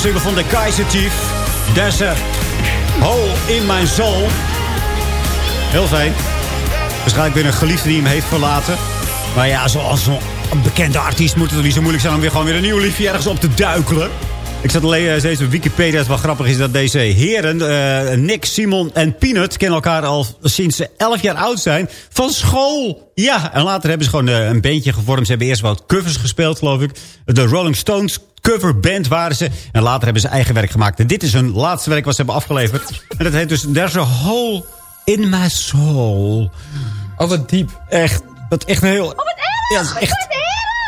Single van de Kaiser Chief. Desert. Hole in mijn soul. Heel fijn. Waarschijnlijk weer een geliefde die hem heeft verlaten. Maar ja, zoals een bekende artiest moet het niet zo moeilijk zijn... om weer gewoon weer een nieuw liefje ergens op te duikelen. Ik zat alleen deze Wikipedia. Het wel grappig is dat deze heren, eh, Nick, Simon en Peanut... kennen elkaar al sinds ze 11 jaar oud zijn. Van school! Ja, en later hebben ze gewoon eh, een bandje gevormd. Ze hebben eerst wat covers gespeeld, geloof ik. De Rolling Stones coverband waren ze. En later hebben ze eigen werk gemaakt. En dit is hun laatste werk wat ze hebben afgeleverd. En dat heet dus There's a Hole in My Soul. Oh, wat diep. Echt, dat is echt heel... Oh, wat erg! Ja, dat is echt,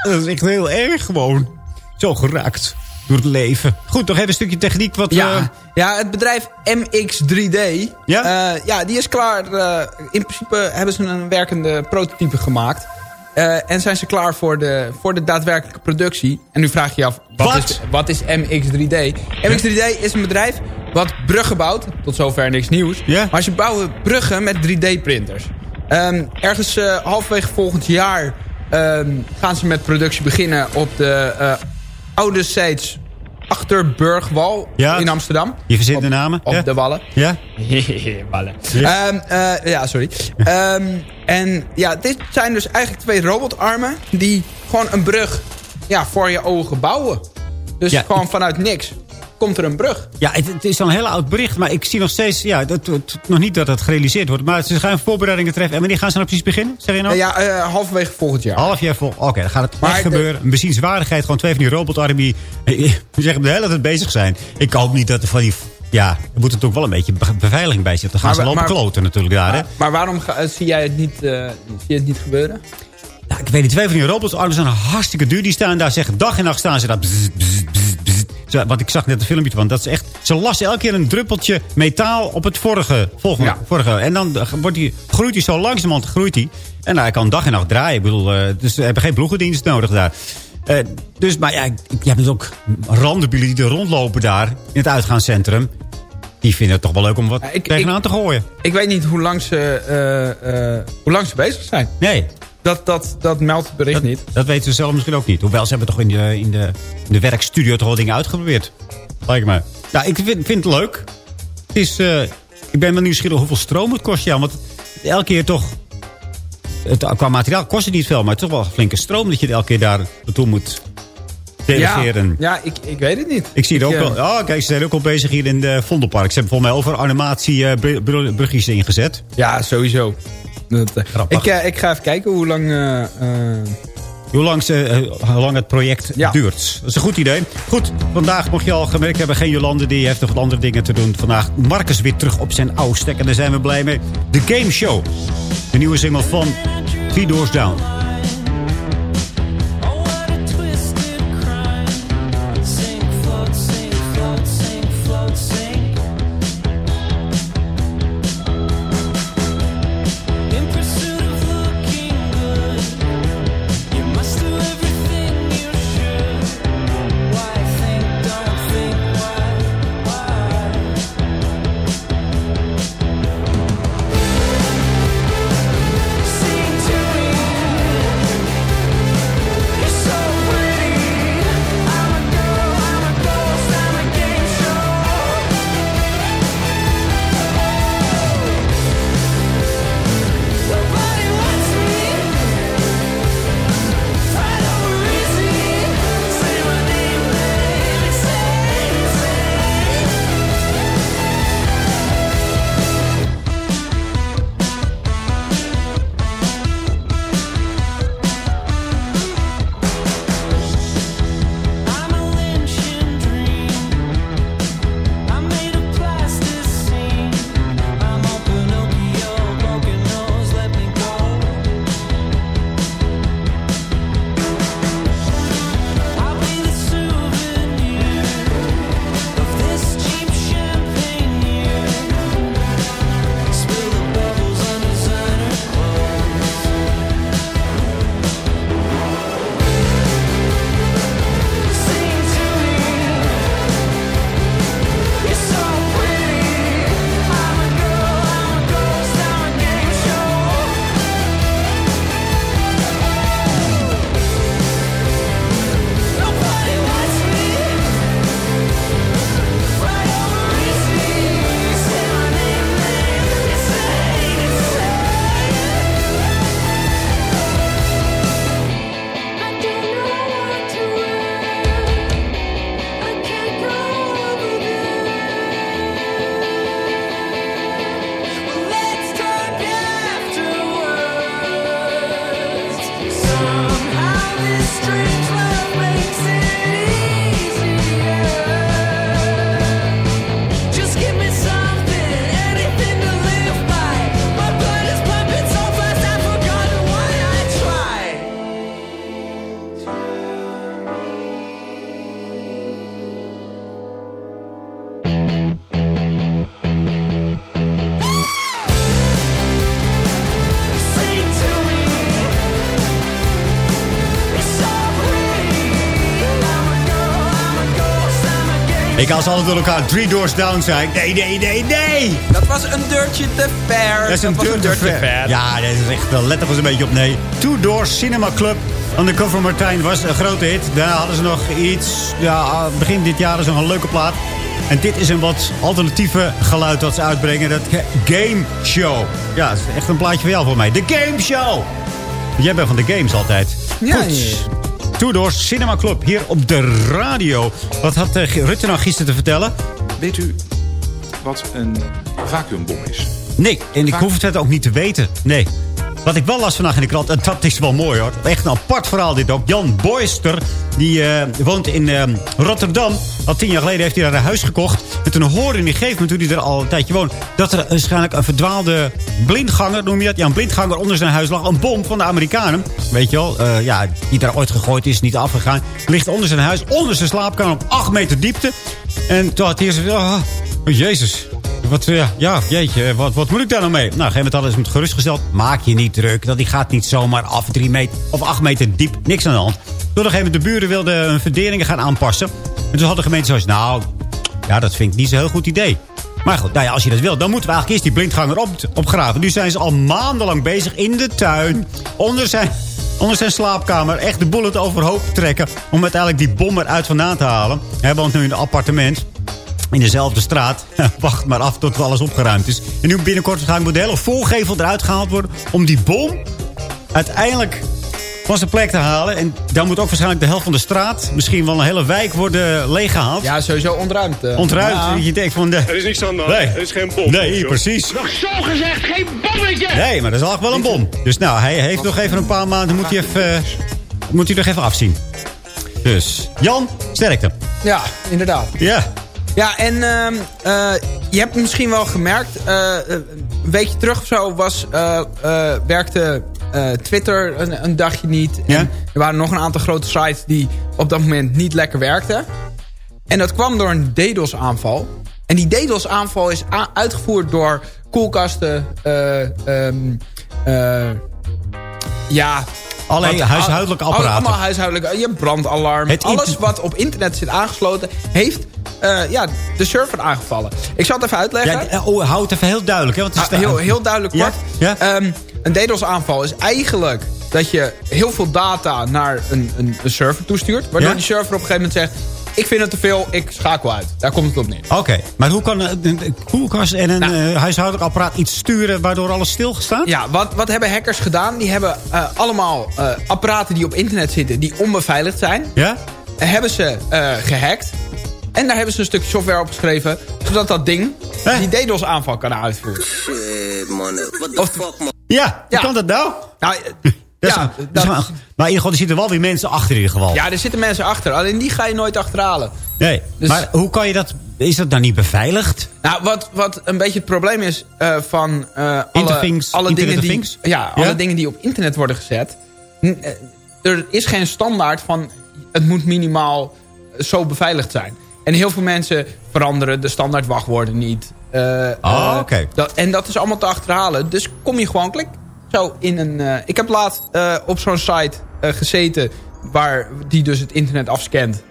dat is echt heel erg gewoon. Zo geraakt door het leven. Goed, nog even een stukje techniek. Wat, Ja, eh, ja het bedrijf MX3D, ja? ja, die is klaar. eh, in principe hebben ze een werkende prototype gemaakt. Eh, en zijn ze klaar voor de, voor de daadwerkelijke productie. En nu vraag je je af, wat, Wat? Is, wat is MX3D? MX3D is een bedrijf wat bruggen bouwt. Tot zover niks nieuws. Maar ze bouwen bruggen met 3D-printers. Ehm, ergens eh, halverwege volgend jaar ehm, gaan ze met productie beginnen op de eh, oude Seeds Achterburgwal Ja. in Amsterdam. Je verzint de namen. Op ja? de Wallen. Ja? Wallen. Ehm, eh, ja, sorry. Ehm, en ja, dit zijn dus eigenlijk twee robotarmen die gewoon een brug ja, voor je ogen bouwen. Dus Ja, gewoon vanuit niks komt er een brug. Ja, het, het is al een heel oud bericht, maar ik zie nog steeds... Ja, dat, het- nog niet dat het gerealiseerd wordt. Maar ze gaan voorbereidingen treffen. En wanneer gaan ze nou precies beginnen? Zeg je nou? Ja, eh, halverwege volgend jaar. Half jaar vol. Oké, dan gaat het Maar echt gebeuren. Een bezienswaardigheid. Gewoon twee van die eh, zeg, de hele tijd bezig zijn. Ik hoop niet dat er van die... Ja, er moet natuurlijk wel een beetje be- beveiliging bij zitten. Dan gaan Maar ze lopen maar- kloten natuurlijk daar. Hè? Maar, maar waarom ga- eh, zie jij het niet, eh, zie je het niet gebeuren? Nou, ik weet niet, twee van die robotarmen zijn hartstikke duur. Die staan daar, zeggen dag en nacht staan ze daar. bzz, bzz, bzz, Want ik zag net een filmpje van. Dat is echt, ze lassen elke keer een druppeltje metaal op het vorige. volgende, Ja. vorige en dan wordt die, groeit hij zo langzamerhand. Groeit hij. En hij kan dag en nacht draaien. Ik bedoel, eh, dus ze hebben geen ploegendienst nodig daar. Eh, dus, maar ja, je hebt dus ook randenbielen die er rondlopen daar. In het uitgaanscentrum. Die vinden het toch wel leuk om wat ik- tegenaan te gooien. Ik weet niet hoe lang ze, eh, hoe lang ze bezig zijn. Nee. Dat, dat, dat meldt het bericht niet. Dat weten ze zelf misschien ook niet. Hoewel, ze hebben toch in de, in de, in de werkstudio toch wel dingen uitgeprobeerd. Lijkt me. Ja, ik vind, vind het leuk. Het is, eh, ik ben wel nieuwsgierig hoeveel stroom het kost. Ja, want elke keer toch... Het, qua materiaal kost het niet veel. Maar het is toch wel flinke stroom dat je elke keer daar naartoe moet delegeren. Ja, ja ik, ik weet het niet. Ik zie het ook eh, wel. Oh, kijk, ze zijn ook al bezig hier in de Vondelpark. Ze hebben volgens mij over animatie eh, brugjes ingezet. Ja, sowieso. Dat, eh, ik, eh, ik ga even kijken hoe lang... eh, Hoe lang, ze, hoe lang het project duurt. Dat is een goed idee. Goed, vandaag mocht je al gemerkt hebben... geen Jolande, die heeft nog wat andere dingen te doen. Vandaag Marcus weer terug op zijn oude stek. En daar zijn we blij mee. The Game Show. De nieuwe single van Three Doors Down. Ik als altijd door elkaar Three Doors Down zijn. Nee, nee, nee, nee! Dat was een deurtje te ver. Dat is een was deur te ver. Ja, dat is echt, uh, let er eens een beetje op. Nee. Two Doors Cinema Club. Undercover Martijn was een grote hit. Daarna hadden ze nog iets. Ja, begin dit jaar is nog een leuke plaat. En dit is een wat alternatieve geluid dat ze uitbrengen. Dat Game Show. Ja, dat is echt een plaatje voor jou voor mij. De Game Show. Jij bent van de games altijd. Ja, Goed. Doors Cinema Club hier op de radio. Wat had eh, Rutte nou gisteren te vertellen? Weet u wat een vacuümbom is? Nee, en ik hoef het ook niet te weten. Nee. Wat ik wel las vandaag in de krant, en dat is wel mooi hoor. Echt een apart verhaal dit ook. Jan Boyster, die eh, woont in eh, Rotterdam. Al tien jaar geleden heeft hij daar een huis gekocht. En toen hoorde hij in een gegeven moment, toen hij er al een tijdje woont... dat er waarschijnlijk een verdwaalde blindganger, noem je dat? Ja, een blindganger onder zijn huis lag. Een bom van de Amerikanen. Weet je wel, eh, ja, die daar ooit gegooid is, niet afgegaan. Ligt onder zijn huis, onder zijn slaapkamer op acht meter diepte. En toen had hij zo... Oh, jezus, wat, eh, ja, jeetje, wat, wat moet ik daar nou mee? Nou, op een gegeven moment hadden ze hem gerustgesteld. Maak je niet druk, dat die gaat niet zomaar af drie meter of acht meter diep. Niks aan de hand. Toen een gegeven moment de buren wilden hun verderingen gaan aanpassen. En toen had de gemeente zoiets, nou, ja, dat vind ik niet zo'n heel goed idee. Maar goed, nou ja, als je dat wil, dan moeten we eigenlijk eerst die blindganger op, opgraven. Nu zijn ze al maandenlang bezig in de tuin, onder zijn, onder zijn slaapkamer, echt de bullet overhoop trekken. Om uiteindelijk die bom eruit vandaan te halen. Woont nu in een appartement in dezelfde straat. Wacht maar af tot alles opgeruimd is. En nu binnenkort gaan moet de hele voorgevel eruit gehaald worden... om die bom uiteindelijk van zijn plek te halen. En dan moet ook waarschijnlijk de helft van de straat... misschien wel een hele wijk worden leeggehaald. Ja, sowieso ontruimd. eh. Ontruimd. Ja. Je denkt van... De... Er is niks aan de hand. Nee. Er is geen bom. Nee, precies. Nog zo gezegd, geen bommetje! Nee, maar dat is eigenlijk wel een bom. Dus nou, hij heeft nog even een paar maanden... moet hij, even, eh, moet hij nog even afzien. Dus, Jan, sterkte. Ja, inderdaad. Ja. Ja, en ehm, eh, je hebt misschien wel gemerkt... eh, een weekje terug of zo was, eh, eh, werkte eh, Twitter een, een dagje niet. En er waren nog een aantal grote sites die op dat moment niet lekker werkten. En dat kwam door een DDoS-aanval. En die DDoS-aanval is uitgevoerd door koelkasten... ehm, eh, ja... Wat- huishoudelijke apparaten. Allemaal huishoudelijke... Je brandalarm. Alles wat op internet zit aangesloten... heeft ja, de server aangevallen. Ik zal het even uitleggen. Ja, oh, hou het even heel duidelijk. Hè, want het is Ah, heel, heel duidelijk kort. Ja? Ehm, een DDoS-aanval is eigenlijk dat je heel veel data naar een, een, een server toestuurt. Waardoor Ja? die server op een gegeven moment zegt... ik vind het te veel, ik schakel uit. Daar komt het op neer. Oké, maar hoe kan een, een koelkast en een eh, huishoudelijk apparaat iets sturen... waardoor alles stilstaat? Ja, wat, wat hebben hackers gedaan? Die hebben eh, allemaal eh, apparaten die op internet zitten... die onbeveiligd zijn. Ja? hebben ze eh, gehackt. En daar hebben ze een stukje software op geschreven... zodat dat ding die DDoS-aanval kan uitvoeren. Shit, man. What the fuck, man? Ja, hoe kan dat nou? Nou, is- ja, dat maar, maar in ieder geval, er zitten wel weer mensen achter in ieder geval. ja, er zitten mensen achter. Alleen die ga je nooit achterhalen. Nee, Dus- maar hoe kan je dat... Is dat nou niet beveiligd? Nou, wat, wat een beetje het probleem is eh, van eh, alle, alle, dingen die, ja, Ja? alle dingen die op internet worden gezet. eh, Er is geen standaard van het moet minimaal zo beveiligd zijn. En heel veel mensen veranderen de standaard wachtwoorden niet. Oh, eh, oké. en dat is allemaal te achterhalen. Dus kom je gewoon klik zo in een... eh, ik heb laatst op zo'n site gezeten... waar die dus het internet afscant...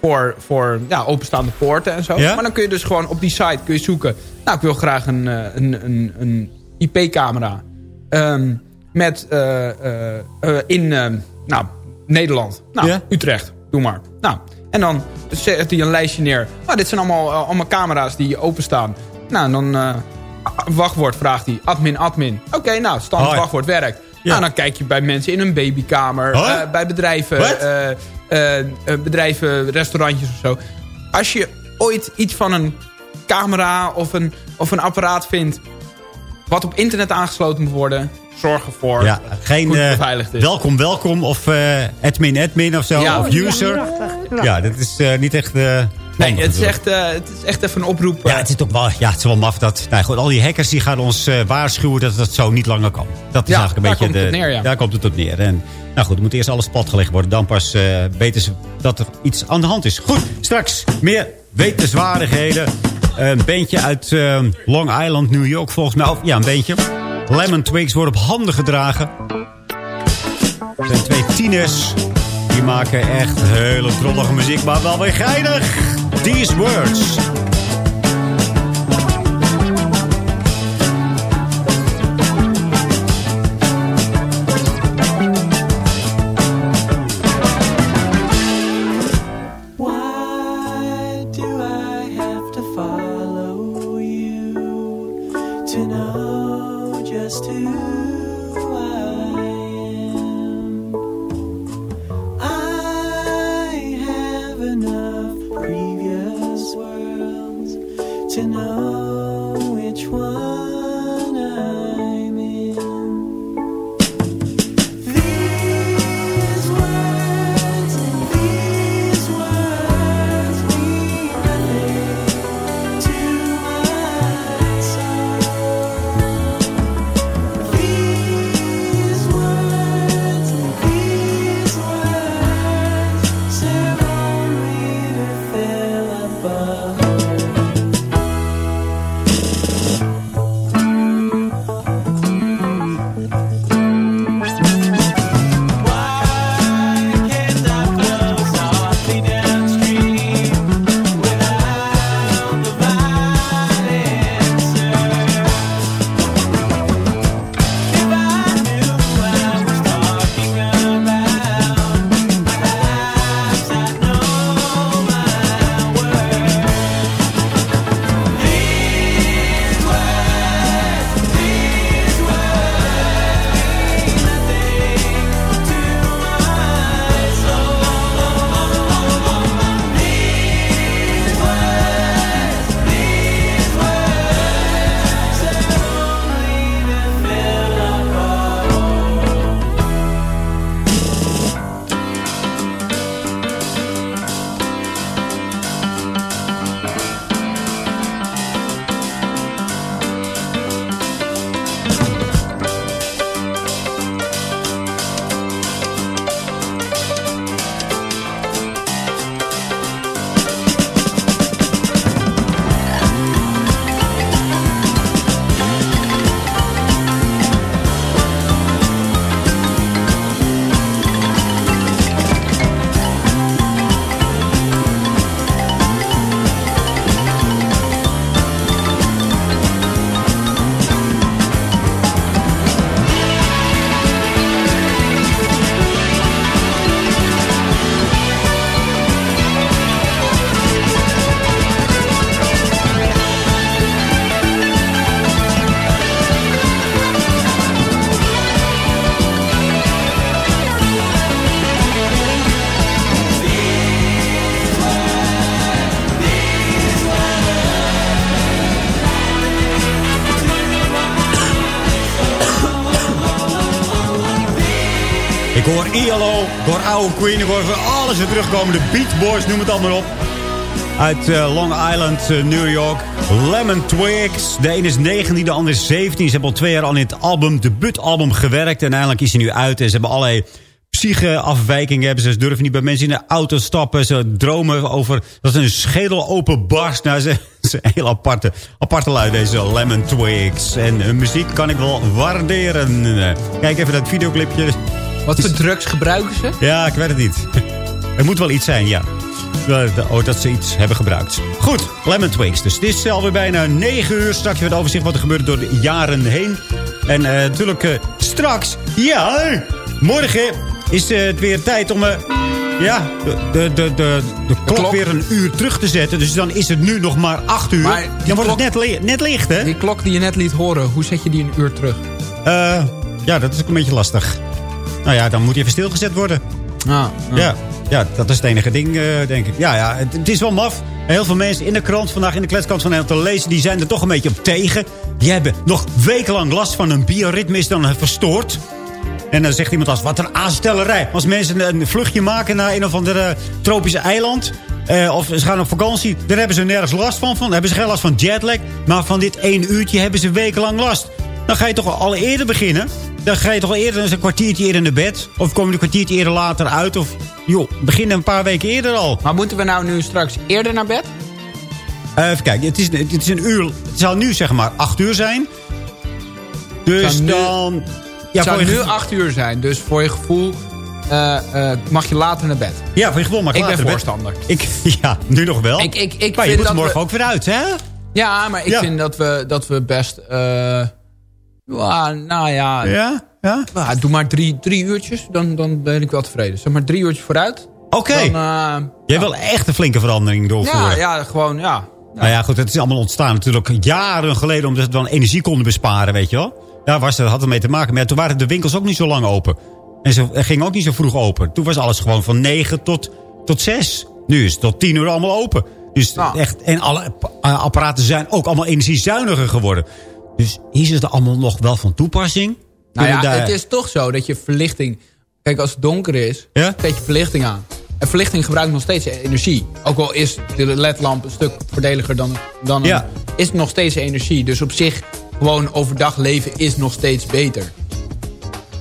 voor, voor ja, openstaande poorten en zo. Ja? Maar dan kun je dus gewoon op die site kun je zoeken... nou, ik wil graag een, een, een, een IP-camera... ehm, met in nou, Nederland. Nou, Ja? Utrecht, doe maar. Nou, en dan zet hij een lijstje neer. Nou, dit zijn allemaal, eh, allemaal camera's die openstaan. Nou, en dan eh, wachtwoord vraagt hij. Admin, admin. Oké, nou, standaard Oh, wachtwoord werkt. Ja. Nou, dan kijk je bij mensen in een babykamer. Huh? eh, bij bedrijven, bedrijven, restaurantjes of zo. Als je ooit iets van een camera of een, of een apparaat vindt... wat op internet aangesloten moet worden... zorg ervoor Ja, geen goed eh, beveiligd is. welkom, welkom of eh, admin, admin of zo. Ja. Of user. Ja, dat is eh, niet echt... eh, Nee, het is, echt, eh, het is echt even een oproep. Ja, het is toch wel, ja, het is wel maf dat... Nou goed, al die hackers die gaan ons eh, waarschuwen dat dat zo niet langer kan. Dat is Ja, eigenlijk een daar beetje komt het de, op neer, ja. Daar komt het op neer. En, nou goed, er moet eerst alles platgelegd worden. Dan pas eh, weten ze dat er iets aan de hand is. Goed, straks meer wetenswaardigheden. Een bandje uit Long Island, New York volgens mij. Of, ja, een bandje. Lemon Twigs worden op handen gedragen. Er zijn twee tieners. Die maken echt hele trollige muziek, maar wel weer geinig. These Words. ILO, ik hoor oude Queen, van alles weer terugkomen. De Beach Boys, noem het allemaal op. Uit eh, Long Island, eh, New York. Lemon Twigs. De ene is 19, de andere is 17. Ze hebben al twee jaar in het album, debuutalbum gewerkt. En eindelijk is hij nu uit. En ze hebben allerlei psyche-afwijkingen. Hebben ze. ze durven niet bij mensen in de auto stappen. Ze dromen over dat hun schedel openbarst. Nou, ze, ze heel aparte, aparte lui, deze Lemon Twigs. En hun muziek kan ik wel waarderen. Eh, Kijk even dat videoclipje. Wat voor drugs gebruiken ze? Ja, ik weet het niet. Er moet wel iets zijn, ja. Oh, dat ze iets hebben gebruikt. Goed, Lemon Twigs. Dus het is alweer bijna 9 uur. Straks weer het overzicht wat er gebeurde door de jaren heen. En eh, natuurlijk eh, straks, ja, morgen is eh, het weer tijd om... ja, de, de, de, de, de klok, weer een uur terug te zetten. Dus dan is het nu nog maar 8 uur. Maar dan wordt het net, net licht, hè? Die klok die je net liet horen, hoe zet je die een uur terug? Ja, dat is ook een beetje lastig. Nou ja, dan moet hij even stilgezet worden. Ah, Ja, ja, dat is het enige ding, eh, denk ik. Ja, ja het, het is wel maf. Heel veel mensen in de krant vandaag, in de kletskant van Nederland te lezen... die zijn er toch een beetje op tegen. Die hebben nog wekenlang last van een bioritme is dan verstoord. En dan zegt iemand als, wat een aanstellerij. Als mensen een vluchtje maken naar een of ander eh, tropische eiland... eh, of ze gaan op vakantie, daar hebben ze nergens last van. van. Dan hebben ze geen last van jetlag. Maar van dit één uurtje hebben ze wekenlang last. Dan ga je toch al eerder beginnen. Dan ga je toch al eerder een kwartiertje eerder naar bed. Of kom je een kwartiertje eerder later uit. Of joh, begin een paar weken eerder al. Maar moeten we nou nu straks eerder naar bed? Eh, even kijken, het is, het is een uur. Het zal nu zeg maar acht uur zijn. Dus nu- dan... Het zou voor nu gevoel- acht uur zijn, dus voor je gevoel eh, eh, mag je later naar bed. Ja, van je gevoel mag Ik ben later bed. voorstander. Ik, ja, nu nog wel. Ik, ik, ik maar je moet morgen we- ook weer uit, hè? Ja, maar ik Ja. vind dat we, dat we best... ja, nou ja... Ja? Ja? Nou, doe maar drie, drie uurtjes, dan, dan ben ik wel tevreden. Zeg maar drie uurtjes vooruit. Oké. Eh, Jij wil echt een flinke verandering doorvoeren. ja, ja, gewoon, ja. Nou ja, goed, het is allemaal ontstaan natuurlijk jaren geleden... omdat we dan energie konden besparen, weet je wel. Ja, was, dat had ermee te maken. Maar ja, toen waren de winkels ook niet zo lang open. En ze gingen ook niet zo vroeg open. Toen was alles gewoon van 9 tot, tot 6. Nu is het tot 10 uur allemaal open. Dus echt, en alle app- apparaten zijn ook allemaal energiezuiniger geworden. Dus is het allemaal nog wel van toepassing? Nou ja, daar- het is toch zo dat je verlichting... Kijk, als het donker is, Ja? zet je verlichting aan. En verlichting gebruikt nog steeds energie. Ook al is de ledlamp een stuk voordeliger dan, dan Ja. is het nog steeds energie. Dus op zich, gewoon overdag leven is nog steeds beter.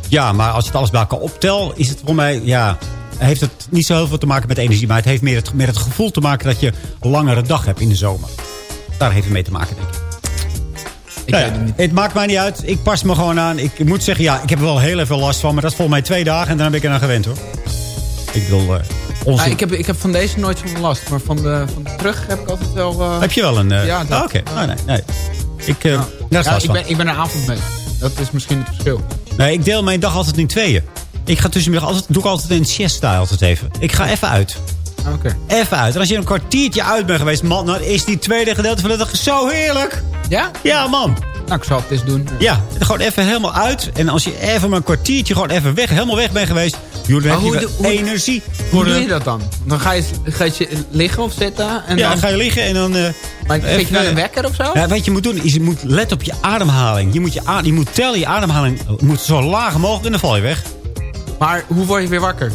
Ja, maar als je het alles bij elkaar optelt, is het voor mij... Ja, heeft het niet zo heel veel te maken met energie. Maar het heeft meer het, meer het gevoel te maken dat je een langere dag hebt in de zomer. Daar heeft het mee te maken, denk ik. Ik weet ja, het niet. het maakt mij niet uit. Ik pas me gewoon aan. Ik moet zeggen, ja, ik heb er wel heel even last van. Maar dat is volgens mij twee dagen en dan ben ik eraan gewend, hoor. Ik bedoel, eh, onze... Nou, ik, heb, ik heb van deze nooit zo'n last. Maar van de, van de terug heb ik altijd wel... eh, Heb je wel een... eh, Ja, ah, Oké, Ah, nee, nee. Ik, eh, ja, ik, ben, ik ben een avondmens. Dat is misschien het verschil. Nee, ik deel mijn dag altijd in tweeën. Ik ga tussenmiddag altijd, doe ik altijd een siesta altijd even. Ik ga even uit. Even uit. En als je een kwartiertje uit bent geweest, man, dan is die tweede gedeelte van de dag zo heerlijk. Ja? Ja, man. Nou, ik zal het eens doen. Ja, gewoon even helemaal uit. En als je even maar een kwartiertje gewoon even weg, helemaal weg bent geweest. joh, Dan Maar heb je hoe weer doe- hoe- energie. Hoe doe je dat dan? Dan ga je, ga je liggen of zitten? En ja, dan, ga je liggen en dan... eh, maar zet je even- dan een wekker of zo? Ja, wat je moet doen, is je moet letten op je ademhaling. Je moet, je je moet tellen, je ademhaling moet zo laag mogelijk en dan val je weg. Maar hoe word je weer wakker?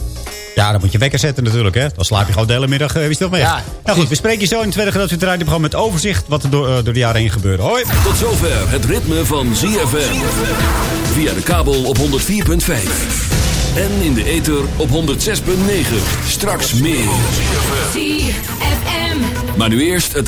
Ja, dan moet je wekker zetten natuurlijk. Hè. Dan slaap je gewoon de hele middag uh, wie mee. Ja, nou goed, we spreken je zo in het tweede gedeelte van het gewoon met overzicht wat er door, eh, door de jaren heen gebeurde. Hoi. Tot zover het ritme van ZFM. Via de kabel op 104.5. En in de ether op 106.9. Straks meer. ZFM. Maar nu eerst het